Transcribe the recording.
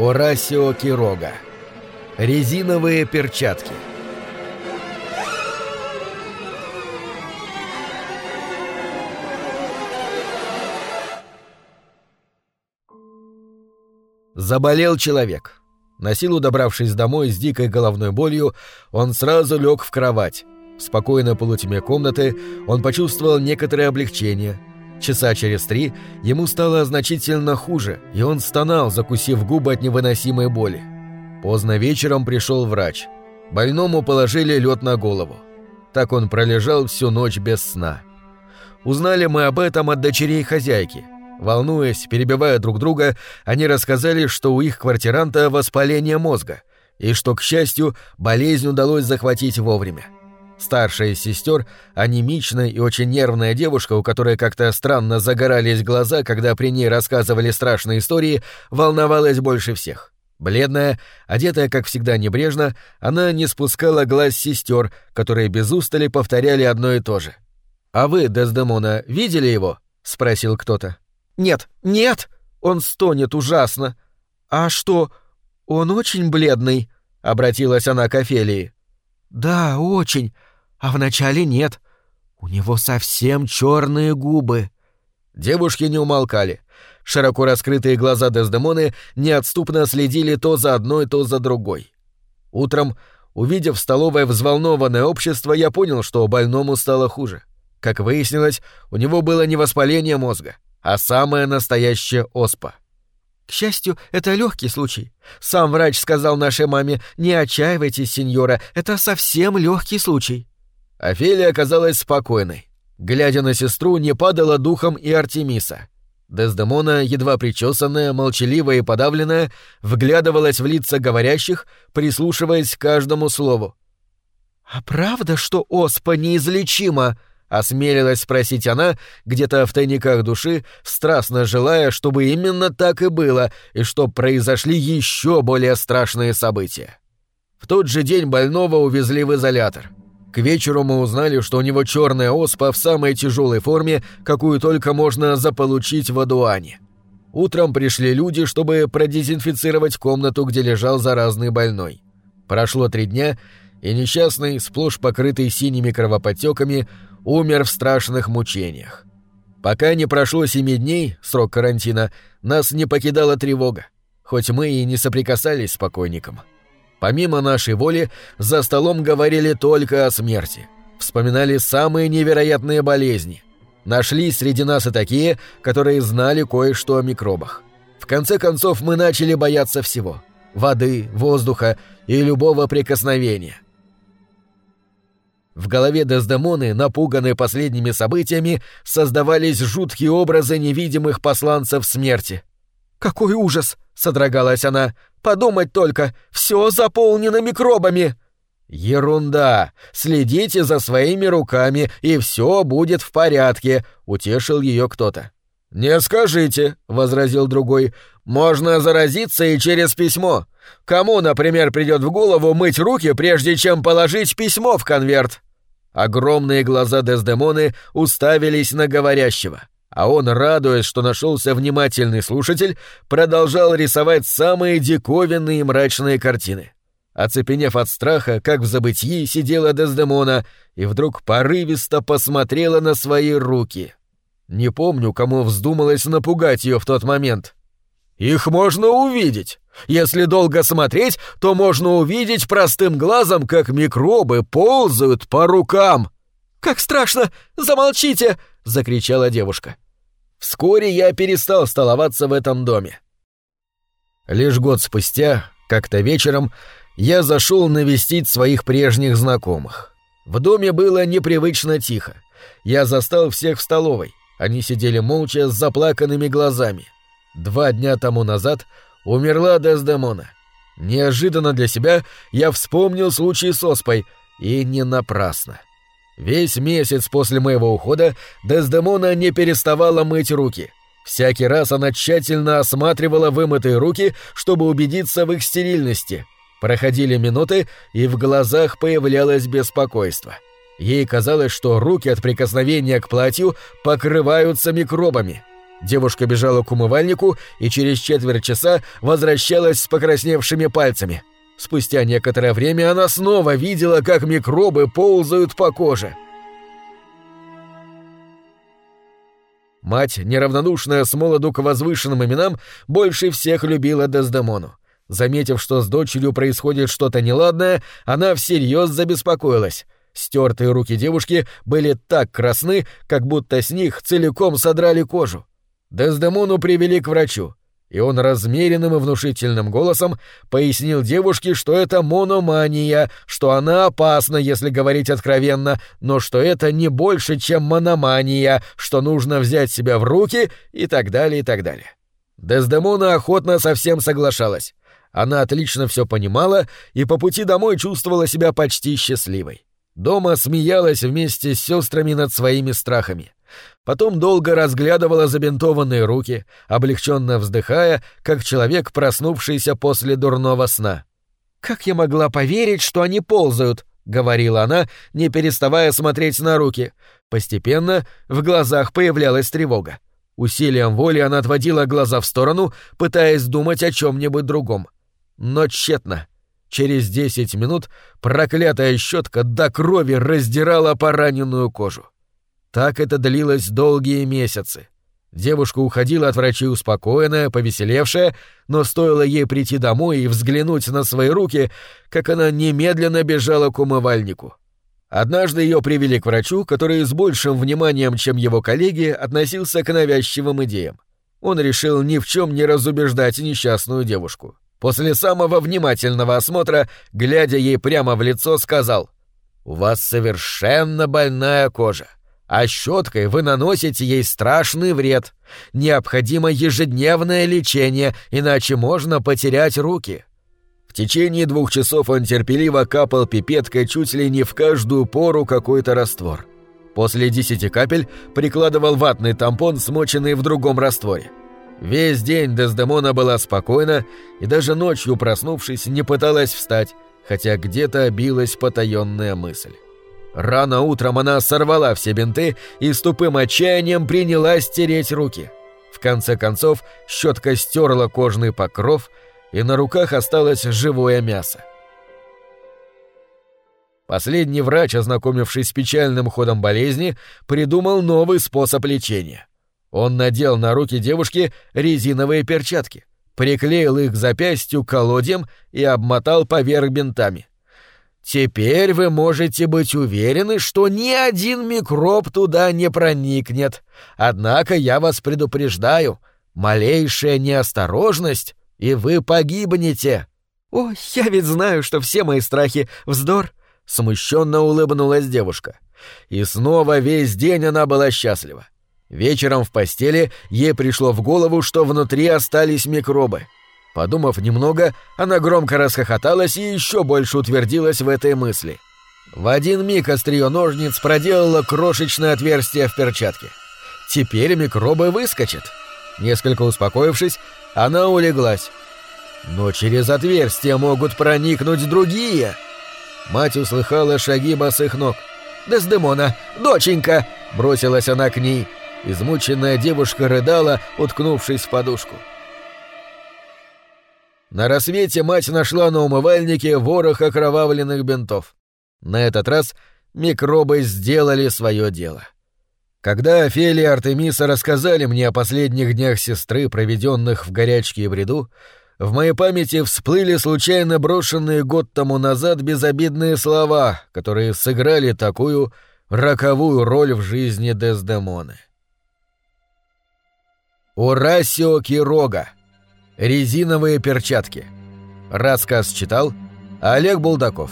Орасио Кирога. Резиновые перчатки. Заболел человек. На силу добравшись домой с дикой головной болью, он сразу лег в кровать. В спокойной полутьме комнаты он почувствовал некоторое облегчение. Часа через три ему стало значительно хуже, и он стонал, закусив губы от невыносимой боли. Поздно вечером пришел врач. Больному положили лед на голову. Так он пролежал всю ночь без сна. Узнали мы об этом от дочерей хозяйки. Волнуясь, перебивая друг друга, они рассказали, что у их квартиранта воспаление мозга, и что, к счастью, болезнь удалось захватить вовремя. Старшая из сестер, анемичная и очень нервная девушка, у которой как-то странно загорались глаза, когда при ней рассказывали страшные истории, волновалась больше всех. Бледная, одетая, как всегда, небрежно, она не спускала глаз сестер, которые без устали повторяли одно и то же. «А вы, Дездемона, видели его?» — спросил кто-то. «Нет, нет! Он стонет ужасно! А что, он очень бледный?» — обратилась она к Офелии. «Да, очень, а вначале нет. У него совсем черные губы». Девушки не умолкали. Широко раскрытые глаза Дездемоны неотступно следили то за одной, то за другой. Утром, увидев в столовой взволнованное общество, я понял, что больному стало хуже. Как выяснилось, у него было не воспаление мозга, а самая настоящая оспа. К счастью, это легкий случай. Сам врач сказал нашей маме: "Не отчаивайтесь, сеньора, это совсем легкий случай". Офелия оказалась спокойной. Глядя на сестру, не падала духом и Артемиса. Дездемона, едва причесанная, молчаливая и подавленная, вглядывалась в лица говорящих, прислушиваясь к каждому слову. «А правда, что оспа неизлечима?» Осмелилась спросить она, где-то в тайниках души, страстно желая, чтобы именно так и было, и чтоб произошли еще более страшные события. В тот же день больного увезли в изолятор. К вечеру мы узнали, что у него черная оспа в самой тяжелой форме, какую только можно заполучить в Адуане. Утром пришли люди, чтобы продезинфицировать комнату, где лежал заразный больной. Прошло три дня, и несчастный, сплошь покрытый синими кровоподтеками, умер в страшных мучениях. Пока не прошло семи дней, срок карантина, нас не покидала тревога, хоть мы и не соприкасались с покойником. Помимо нашей воли, за столом говорили только о смерти. Вспоминали самые невероятные болезни. Нашлись среди нас и такие, которые знали кое-что о микробах. В конце концов, мы начали бояться всего — воды, воздуха и любого прикосновения — в голове Дездемоны, напуганной последними событиями, создавались жуткие образы невидимых посланцев смерти. «Какой ужас!» — содрогалась она. «Подумать только, все заполнено микробами!» «Ерунда! Следите за своими руками, и все будет в порядке», — утешил ее кто-то. «Не скажите», — возразил другой, — «можно заразиться и через письмо. Кому, например, придет в голову мыть руки, прежде чем положить письмо в конверт?» Огромные глаза Дездемоны уставились на говорящего, а он, радуясь, что нашелся внимательный слушатель, продолжал рисовать самые диковинные и мрачные картины. Оцепенев от страха, как в забытии, сидела Дездемона и вдруг порывисто посмотрела на свои руки. Не помню, кому вздумалось напугать ее в тот момент. «Их можно увидеть!» Если долго смотреть, то можно увидеть простым глазом, как микробы ползают по рукам. «Как страшно! Замолчите!» — закричала девушка. Вскоре я перестал столоваться в этом доме. Лишь год спустя, как-то вечером, я зашел навестить своих прежних знакомых. В доме было непривычно тихо. Я застал всех в столовой. Они сидели молча с заплаканными глазами. Два дня тому назад умерла Дездемона. Неожиданно для себя я вспомнил случай с Оспой, и не напрасно. Весь месяц после моего ухода Дездемона не переставала мыть руки. Всякий раз она тщательно осматривала вымытые руки, чтобы убедиться в их стерильности. Проходили минуты, и в глазах появлялось беспокойство. Ей казалось, что руки от прикосновения к платью покрываются микробами — Девушка бежала к умывальнику и через четверть часа возвращалась с покрасневшими пальцами. Спустя некоторое время она снова видела, как микробы ползают по коже. Мать, неравнодушная с молоду к возвышенным именам, больше всех любила Дездемону. Заметив, что с дочерью происходит что-то неладное, она всерьез забеспокоилась. Стертые руки девушки были так красны, как будто с них целиком содрали кожу. Дездемону привели к врачу, и он размеренным и внушительным голосом пояснил девушке, что это мономания, что она опасна, если говорить откровенно, но что это не больше, чем мономания, что нужно взять себя в руки и так далее и так далее. Дездемона охотно совсем соглашалась. Она отлично все понимала и по пути домой чувствовала себя почти счастливой. Дома смеялась вместе с сестрами над своими страхами. Потом долго разглядывала забинтованные руки, облегченно вздыхая, как человек, проснувшийся после дурного сна. «Как я могла поверить, что они ползают?» — говорила она, не переставая смотреть на руки. Постепенно в глазах появлялась тревога. Усилием воли она отводила глаза в сторону, пытаясь думать о чем-нибудь другом. Но тщетно. Через десять минут проклятая щетка до крови раздирала пораненную кожу. Так это длилось долгие месяцы. Девушка уходила от врачей успокоенная, повеселевшая, но стоило ей прийти домой и взглянуть на свои руки, как она немедленно бежала к умывальнику. Однажды ее привели к врачу, который с большим вниманием, чем его коллеги, относился к навязчивым идеям. Он решил ни в чем не разубеждать несчастную девушку. После самого внимательного осмотра, глядя ей прямо в лицо, сказал «У вас совершенно больная кожа, а щеткой вы наносите ей страшный вред. Необходимо ежедневное лечение, иначе можно потерять руки». В течение двух часов он терпеливо капал пипеткой чуть ли не в каждую пору какой-то раствор. После десяти капель прикладывал ватный тампон, смоченный в другом растворе. Весь день Дездемона была спокойна и даже ночью, проснувшись, не пыталась встать, хотя где-то билась потаенная мысль. Рано утром она сорвала все бинты и с тупым отчаянием принялась стереть руки. В конце концов, щетка стерла кожный покров, и на руках осталось живое мясо. Последний врач, ознакомившись с печальным ходом болезни, придумал новый способ лечения. Он надел на руки девушки резиновые перчатки, приклеил их к запястью колодьям и обмотал поверх бинтами. Теперь вы можете быть уверены, что ни один микроб туда не проникнет. Однако я вас предупреждаю, малейшая неосторожность, и вы погибнете. О, я ведь знаю, что все мои страхи — вздор. Смущенно улыбнулась девушка. И снова весь день она была счастлива. Вечером в постели ей пришло в голову, что внутри остались микробы. Подумав немного, она громко расхохоталась и еще больше утвердилась в этой мысли. В один миг острие ножниц проделало крошечное отверстие в перчатке. Теперь микробы выскочат. Несколько успокоившись, она улеглась. Но через отверстие могут проникнуть другие. Мать услыхала шаги босых ног. «Дездемона! Доченька!» — бросилась она к ней — Измученная девушка рыдала, уткнувшись в подушку. На рассвете мать нашла на умывальнике ворох окровавленных бинтов. На этот раз микробы сделали свое дело. Когда Офелия и Артемиса рассказали мне о последних днях сестры, проведенных в горячке и бреду, в моей памяти всплыли случайно брошенные год тому назад безобидные слова, которые сыграли такую роковую роль в жизни Дездемоны. Урасио Кирога. Резиновые перчатки. Рассказ читал Олег Булдаков.